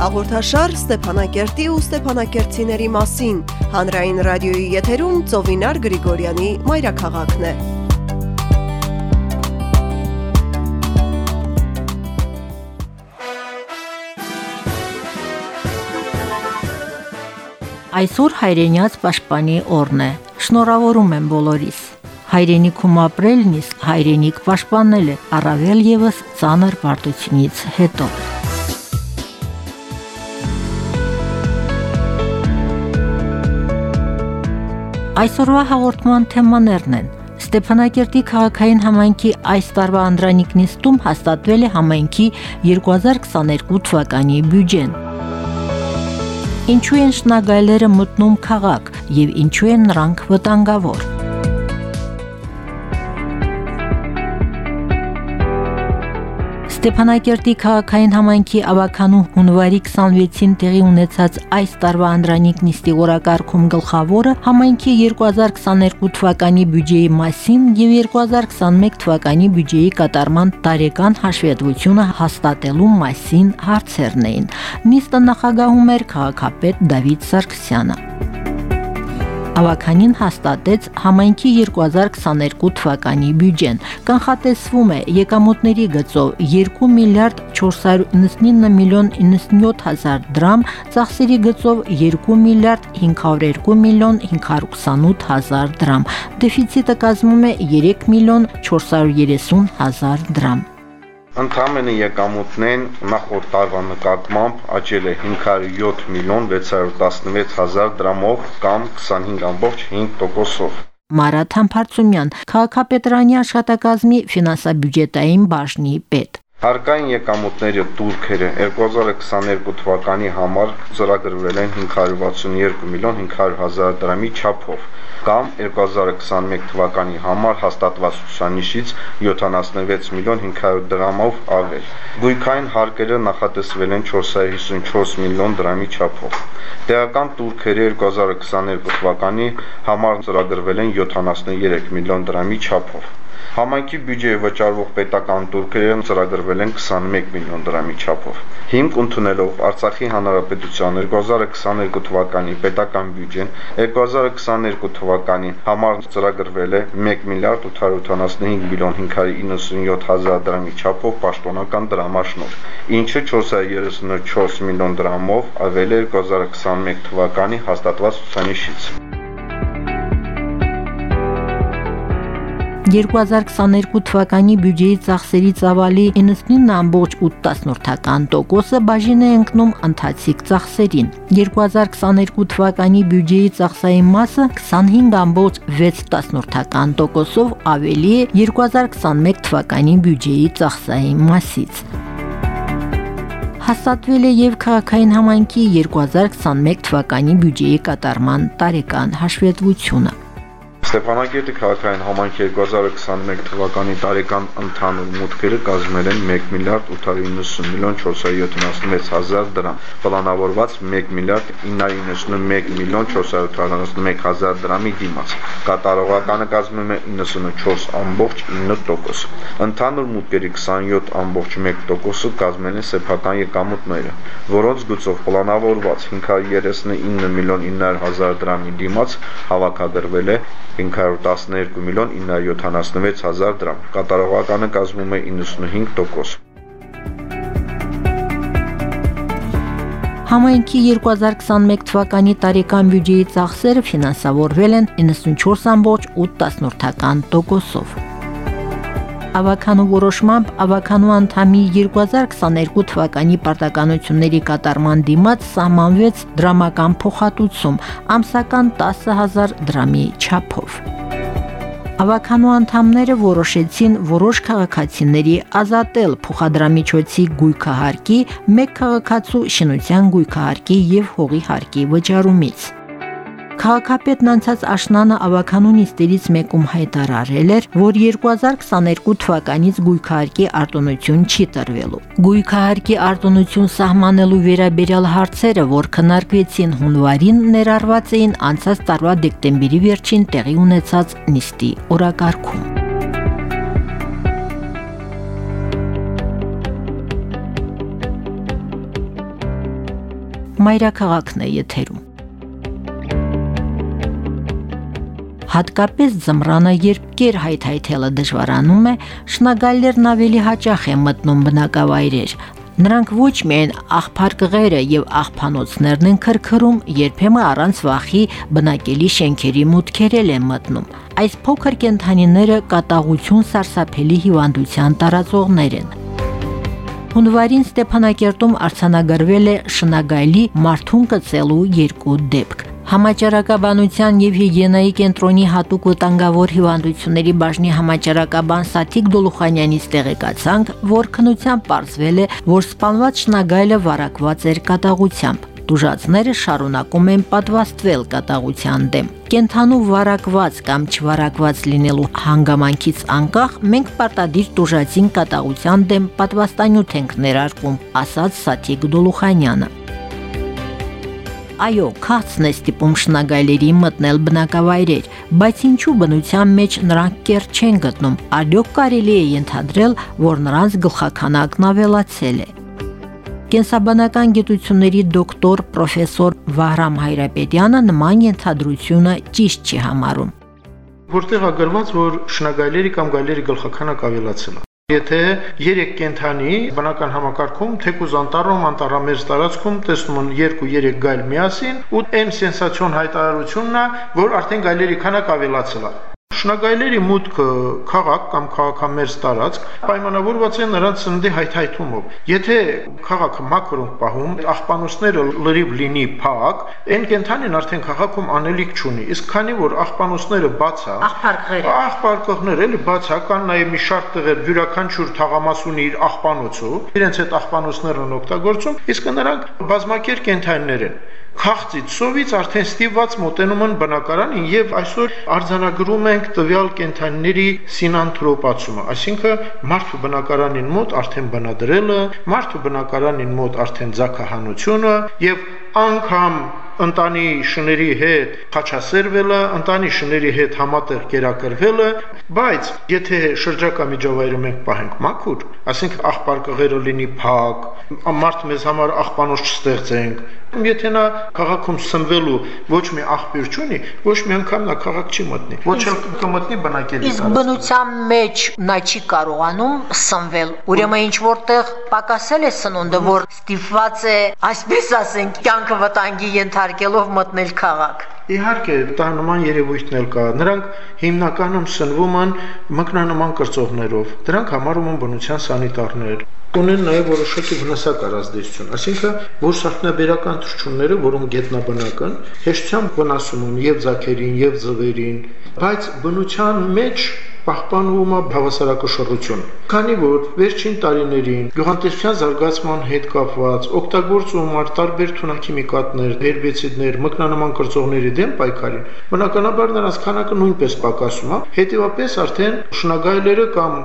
Հաղորդաշար Ստեփանակերտի ու Ստեփանակերտցիների մասին հանրային ռադիոյի եթերում Ծովինար Գրիգորյանի մայրաքաղաքն է։ Այսօր հայրենյաց պաշտպանի օրն է։ Շնորհավորում եմ բոլորիս։ Հայրենիքում ապրելն իսկ հայրենիք պաշտպանել է, առավել եւս ցաներ պարտությունից հետո։ Այսօրվա հաղորդման թեմաներն են. Ստեփանակերտի քաղաքային համայնքի այս տարվա անդրանիկնիստում հաստատվել է համայնքի 2022 թվականի բյուջեն։ Ինչու են շնագայլերը մտնում քաղաք եւ ինչու են նրանք վտանգավոր։ Ստեփանակերտի քաղաքային համայնքի ավականու հունվարի 26-ին տեղի ունեցած այս տարվա անդրանիկ նիստի օրակարգում գլխավորը համայնքի 2022 թվականի բյուջեի մասին եւ 2021 թվականի բյուջեի կատարման տարեկան հաշվետվությունը հաստատելու մասին հարցերն էին։ Նիստը նախագահում էր քաղաքապետ Դավիթ Սարգսյանը ավականին հաստատեց համայնքի 2022 թվականի բյուջեն։ Կանխատեսվում է եկամուտների գծով 2 միլիարդ 499 միլիոն 97 հազար դրամ, ծախսերի գծով 2 միլիարդ 502 միլիոն 528 հազար դրամ։ Դեֆիցիտը կազմում է 3 միլիոն 430 հազար դրամ։ Ընդամենը եկամուտներն նախորդ տարվա նկատմամբ աճել է 507 միլիոն 616 հազար դրամով կամ 25.5%-ով։ Մարաթ Համբարձումյան, քաղաքապետրանի աշխատակազմի ֆինանսա-բյուջետային բաժնի պետ։ Հարկային եկամուտները դուրքերը 2022 թվականի համար ծրագրվել են 562 միլիոն 500 հազար դրամի չափով կամ 2021 թվականի համար հաստատված ցուցանիշից 76 միլիոն 500 դրամով ավել։ Գույքային հարկերը նախատեսվել են 454 միլիոն դրամի չափով։ Տեղական турքերը 2022 թվականի համար ծրագրվել են 73 միլիոն դրամի չափով։ Համայնքի բյուջեի վճարվող պետական տուրքերը ծրագրվել են 21 միլիոն դրամի չափով։ Հիմք ընդունելով Արցախի Հանրապետության 2022 թվականի պետական բյուջեն 2022 թվականի համար ծրագրվել է 1 միլիարդ 885 միլիոն 597 հազար դրամի չափով պաշտոնական դրամաշնորհ, ինչը 434 միլիոն դրամով ավել է 2021 թվականի հաստատված ցուցանիշից։ 2022 թվականի բյուջեի ծախսերի ծավալի 99.8%-ը բաժին է ընկնում ընթացիկ ծախսերին։ 2022 թվականի բյուջեի ծախսային մասը 25.6%-ով ավելի է 2021 թվականի բյուջեի ծախսային մասից հաստատվել է եւ քաղաքային համայնքի 2021 թվականի բյուջեի կատարման տարեկան հաշվետվությունը։ Ստեփանակերտի քաղաքային համայնքի 2021 թվականի տարեկան ընդհանուր մուտքերը կազմել են 1 միլիարդ 890 միլիոն 476 հազար դրամ, պլանավորված 1 միլիարդ 991 միլիոն 481 հազար դրամի դիմաց։ Կատարողականը կազմում է 94.9%։ Ընդհանուր մուտքերի 27.1%-ը կազմել են սեփական եկամուտները, որոնց գծով պլանավորված 539 միլիոն 900 հազար դրամի դիմաց հավաքագրվել է 512 միլիոն 976 հազար դրամ։ Կատարողականը կազմում է 95%։ Համայնքի 2021 թվականի տարեկան բյուջեի ծախսերը ֆինանսավորվել են 94.8%-ով ավականու որոշմամբ ավականու անդամի 2022 թվականի պարտականությունների կատարման դիմաց սահմանվեց դրամական փոխհատուցում ամսական 10000 դրամի չափով։ Ավականու անդամները որոշեցին որոշ քաղաքացիների ազատել փոխադրամիջոցի գույքահարկի, մեկ քաղաքացու շինության գույքահարկի եւ հողի հարկի վճարումից։ Քաղաքապետն անցած աշնանը ավականու նիստերից մեկում հայտարարել էր, որ 2022 թվականից գույքահարկի արտոնություն չի տրվելու։ Գույքահարկի արտոնություն սահմանելու վերաբերյալ հարցերը, որ քննարկվեցին հունվարին, ներառված էին անցած տարվա դեկտեմբերի վերջին տեղի ունեցած նիստի օրակարգում։ մայրաքաղաքն է եթերում։ Հատկապես զմրանը, երբ կեր հայթայթելը դժվարանում է, շնագալներն ավելի հաճախ են մտնում բնակավայրեր, Նրանք ոչ միայն աղբար կղերը եւ աղբանոցներն են քրքրում, երբեմն առանց վախի բնակելի շենքերի մուտքերել են մտնում։ Այս փոքր կենթանիները կատաղություն սարսափելի հիվանդության տարածողներ են։ Հունվարին Ստեփանակերտում արցանագրվել է շնագայլի մարդուն կծելու երկու դեպք։ Համաճարակաբանության եւ հիգիենայի կենտրոնի հատուկ վտանգավոր հիվանդությունների բաժնի համաճարակաբան Սաթիկ Դոլուխանյանից տեղեկացանք, որ քնությամբ ողջվել է, որ սպանված շնագայլը վարակված էր կատաղությամբ դուժացները շարունակում են պատվաստվել կատաղության դեմ։ Կենթանու վարակված կամ չվարակված լինելու հանգամանքից անկախ մենք պարտադիր դուժացին կատաղության դեմ պատվաստանյութ ենք ներարկում, ասաց Սաթիկ Դոլուխանյանը այո, քացն է ստիպում շնագայլերի մտնել բնակավայրեր, բայց ինչու բնության մեջ նրանք կեր չեն գտնում։ Արդյոք կարելի է ենթադրել, որ նրանց գլխականակն ավելացել է։ Կենսաբանական գիտությունների դոկտոր պրոֆեսոր Վահրամ Հայրապետյանը նման ենթադրությունը ճիշտ չի համարում որտեղ ագրված որ շնագայլերի կամ գայլերի գլխականակ ավելացել է Եթե երեք կենթանի բնական համակարգում թեկուզ անտառում անտառամերձ տարածքում տեսնում են 2-3 գայլ միասին ու այն սենսացիոն հայտարարությունն է, որ արդեն գայլերի քանակ ավելացել է։ Շնագայլերի մուտքը քաղաք կամ քաղաքամերձ տարածք պայմանավորված է նրանց սննդի հայթայթումով։ Եթե քաղաքը մաքրում պահում, աղբանոցները լրիվ լինի փակ, այն կենթանին արդեն քաղաքում անելիք չունի։ Իսկ քանի որ աղբանոցները բաց է, աղբարկղերը, աղբարկղները էլի բաց է, կան նաև մի շարք տղեր յուրաքանչյուր թաղամաս ունի իր աղբանոցը, իրենց այդ աղբանոցներն օգտագործում, իսկ նրանք բազմակեր կենթանիներ են քաղցից սովից արդեն ստիպված մոտենում են բնակարանին եւ այսօր արձանագրում ենք տվյալ կենթանիների սինանթրոպացումը, այսինքն մարդու բնակարանին մոտ արդեն բնադրելը, մարդու բնակարանին մոտ արդեն ցակահանությունը եւ անգամ ընտանի շների հետ խաչասերվելը, ընտանի շների հետ համատեղ կերակրվելը, բայց եթե շրջակա միջավայրը մենք պահենք մաքուր, ասենք աղբարկղերը լինի փակ, մարդ մեզ համար աղբանոց չստեղծենք, եթե նա քաղաքում սնվելու ոչ մի աղբյուր չունի, ոչ մի անգամ նա քաղաք չի մտնի, ոչ էլ կմտնի բնակելի Իսկ բնության մեջ նա չի կարողանում սնվել։ Ուրեմն ինչ որտեղ պակասել է սնունդը, որ ստիպված է, այսպես ասենք, կյանքը վտանգի ենթարկելով մտնել քաղաք։ Իհարկե, դա նման երևույթն էլ կա։ Նրանք հիմնականում սնվում են մկնանման կրծողներով։ Դրանք համարում են բնության սանիտարներ ունեն նաև որոշակի վնասակար ազդեցություն, այսինքն որ սարքնաբերական թռչունները, որոնք գետնաբնակ են, հեշտությամբ վնասում են եւ ձակերին, եւ ձվերին, բայց բնության մեջ պահպանվում է հավասարակշռություն։ Քանի որ վերջին տարիներին գյուղատնտեսության զարգացման հետ կապված օգտագործում ար տարբեր թունաքիմիկատներ, հերբիցիդներ, մկնանման կրծողների դեմ պայքարին, բնականաբար նրանց քանակը նույնպես պակասում է։ Հետևաբար արդեն շնագայլերը կամ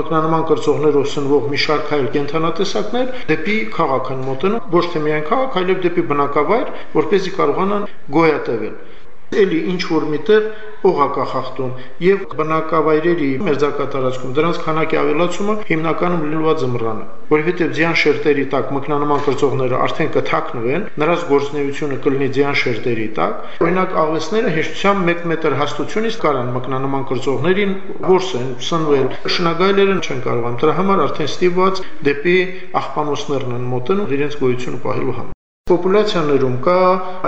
մկնանման կրծողներով սնվող մի շարք այլ կենթանատեսակներ դեպի քաղաք են մոտենում, ոչ թե միայն քաղաք, այլև դեպի բնակավայր, որպեսզի կարողանան գոյատևել էլի ինչ որ միտեղ օղակա խախտում եւ բնակավայրերի մերձակատարածքում դրանց քանակի ավելացումը հիմնականում լինելու է զմռանը որովհետեւ ձյան շերտերի տակ մկնանման կրծողները արդեն կթաքնվեն նրանց գործնեությունը կլինի ձյան շերտերի տակ օրինակ աղվեսները հեշտությամբ 1 մետր հաստությունից կարան մկնանման կրծողներին որսեն սնվել շնագայլերը չեն կարողանում դրա համար արդեն ստիպված դեպի աղբանոցներն են մոտենում իրենց գոյությունը պահելու համար Պոպուլյացիաներում կա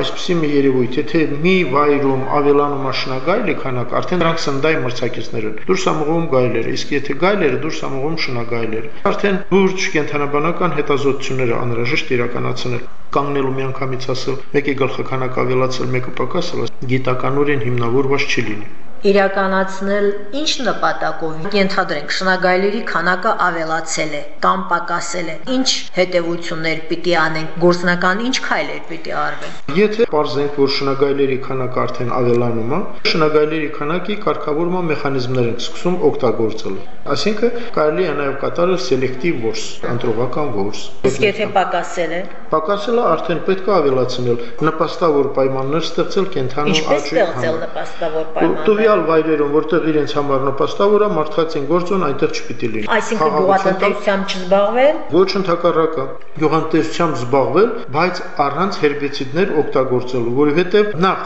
այսպիսի մի երևույթ, եթե մի վայրում ավելանում աշնագայլի քանակ, արդեն նրանք սնդայ մրցակիցներ են։ Դուրս ամողում գայլերը, իսկ եթե գայլերը դուրս ամողում շնագայլերը։ Արդեն լուրջ կենթանաբանական հետազոտությունները անհրաժեշտ իրականացնել կանգնելու միանգամից ասել, մեկի գլխականակ ավելացել, մեկը պակասել, գիտականորեն հիմնավորված չի լինի իրականացնել ինչ նպատակով ենթադրենք շնագայլերի քանակը ավելացել է կամ պակասել է. Ինչ հետևություններ պիտի անենք գործնական ինչ քայլեր պիտի արվեն եթե ողջենք որ շնագայլերի քանակը արդեն ավելանում է շնագայլերի քանակի կարգավորման մեխանիզմներ են սկսում օգտագործել այսինքն կարելի է նաև կատարել սելեկտիվ որս ընտրողական որս իսկ եթե պակասել է? Պակասել է արդեն պետք է ավելացնել նպաստավոր պայմաններ ստեղծել կենթանու Ինչպես ստեղծել նպաստավոր պայմաններ։ Տվյալ վայրերում, որտեղ իրենց համար նպաստավոր է, մարդկային գործոն այնտեղ չպիտի լինի։ Այսինքն գյուղատնտեսությամբ չզբաղվել։ Ոչ ընդհակառակը գյուղատնտեսությամբ զբաղվել, բայց առանց հերբիցիդներ օգտագործելու, որովհետև նախ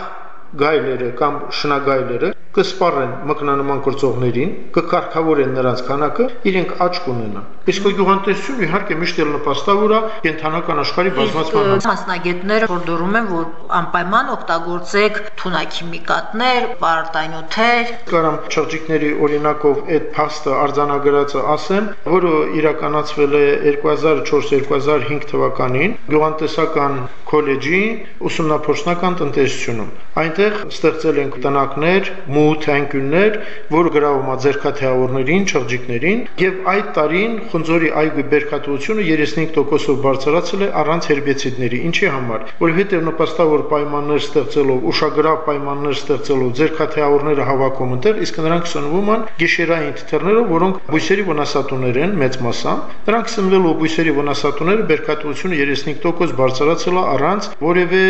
գայլերը կամ շնագայլերը կսպառեն մկնանման կրծողներին, կկարգավորեն նրանց քանակը, իրենք աճ կունենան։ Իսկ գյուղատնտեսությունը իհարկե միշտ էլ նպաստավոր է կենթանական աշխարհի բազմացման համար։ Մասնագետները հորդորում են, որ անպայման օգտագործեք թունաքիմիկատներ, պարտանյութեր։ Կարամ չղջիկների օրինակով այդ փաստը արձանագրածը ասեմ, որը իրականացվել է 2004-2005 թվականին գյուղատնտեսական քոլեջի ուսումնափոխնական տնտեսությունում։ Այնտեղ ստեղծել ենք տնակներ, մութ անկյուններ, որ գրավում է ձերքաթեավորներին, չղջիկներին, եւ այդ տարին խնձորի այգու բերքատվությունը 35%-ով բարձրացել է առանց հերբիցիդների։ Ինչի համար։ Որովհետեւ նպաստավոր պայմաններ ստեղծելով, ուշագրավ պայմաններ ստեղծելով ձերքաթեավորները հավաքում ընտեղ, իսկ նրանք սնվում են գիշերային թիթեռներով, որոնք բույսերի վնասատուներ են մեծ մասամբ։ Նրանք սնվելով բույսերի վնասատուները բերքատվությունը 35% բարձրացել է առանց որևէ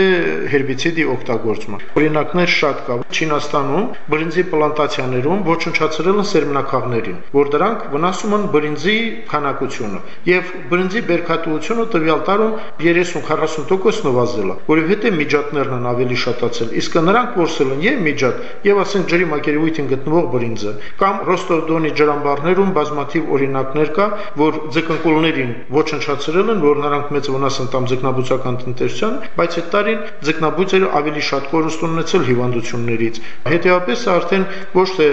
հերբիցիդի օգտագործման։ Օրինակներ շատ կա։ Չինաստանում բրինձի պլանտացիաներում ոչնչացրել են սերմնակաղներին, որ դրանք վնասում են բրինձի քանակությունը եւ բրինձի բերքատվությունը տվյալ տարում 30-40% նվազել է, որովհետեւ միջատներն են ավելի շատացել, իսկ նրանք որսել են եւ միջատ եւ ասենք ջրի մակերևույթին գտնվող բրինձը կամ Ռոստովդոնի ջրամբարներում բազմաթիվ օրինակներ կա, որ ձկնկուլներին ոչնչացրել են, որ նրանք մեծ վնաս են տամ ձկնաբուծական տնտեսության, բայց այդ տարին ձկնաբույծերը ավելի շատ կորուստ ունեցել հիվանդություններից։ Հետևաբար արդեն ոչ թե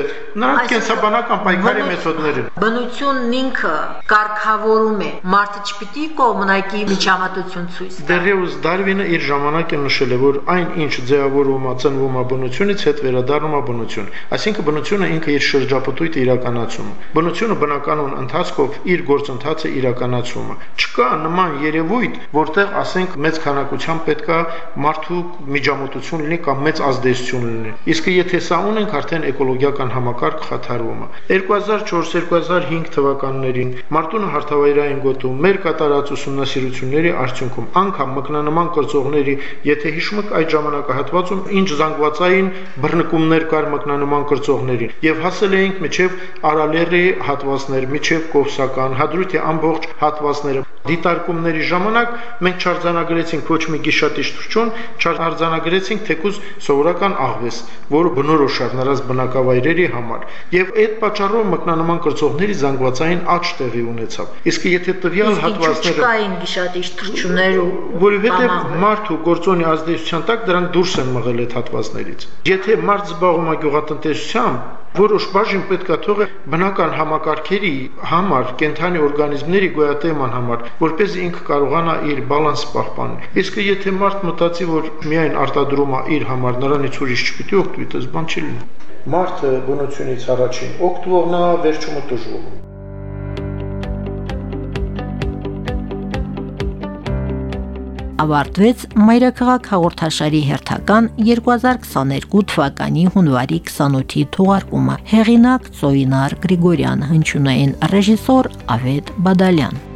նրանք կենսաբանական պայքարի մեթոդներ են։ Բնությունն ինքը կարգավորում է, մարդը չպիտի կողմնակի միջամտություն ցույց տա։ Դեռևս Դարվինը իր ժամանակը նշել է, որ այն ինչ ձևավորվում է, ծնվում է բնությունից, հետ վերադառնում է բնություն։ Այսինքն բնությունը ինքը իր շրջապտույտը իրականացում Բնությունը բնականon ընթացքով իր գործընթացը իրականացում է։ Չկա նման երևույթ, որտեղ ասենք մեծ քանակությամբ պետքա մարդու միջամտություն լինի կամ մեծ ազդեցություն լինի։ Իսկ եթե սա ունենք, արդեն էկոլոգիական համակարգ խաթարվում է։ 2004-2005 թվականներին Մարտունը հարթավայրային գոտում մեր կատարած ուսումնասիրությունների արդյունքում անգամ մկնանման կրծողների, եթե հիշում եք այդ ժամանակահատվածում ինչ զանգվածային բռնկումներ կար մկնանման կրծողներին եւ հասել էինք միջև Արալերի հատվածներ, միջև Կովսական, Հադրութի ամբողջ հատվածները։ Դիտարկումների ժամանակ մենք չարձանագրեցինք ոչ մի գիշատիչ թրջուն, չարձանագրեցինք թեկուզ սովորական աղվես, որը բնորոշ է նրանց բնակավայրերի համար։ Եվ այդ պատճառով մկնանման կրծողների զանգվածային աճ տեղի ունեցավ։ Իսկ եթե տվյալ հատվածները չկային գիշատիչ թրջուններ ու որովհետև մարդու գործոնի ազդեցության տակ դրանք դուրս են մղել այդ հատվածներից։ Եթե մարդ զբաղվում է գյուղատնտեսությամբ, որոշ բաժին պետքա թողը բնական համակարգերի համար, կենթանի օրգանիզմների գոյատևման համար, որպեսզի ինքը կարողանա իր բալանս պահպանել։ Իսկ եթե մարդ մտածի, որ միայն արտադրում է իր համար, նրանից ուրիշ չպիտի օգտվի, դες բան չի լինի։ Մարդը բնությունից առաջին օգտվողն է, վերջումը դժվար։ ավարտվեց Մայրաքաղաք հաղորդաշարի հերթական 2022 թվականի հունվարի 28-ի թողարկումը։ Հեղինակ Ծոյինար Գրիգորյան, հնչյունային ռեժիսոր Ավետ Բադալյան։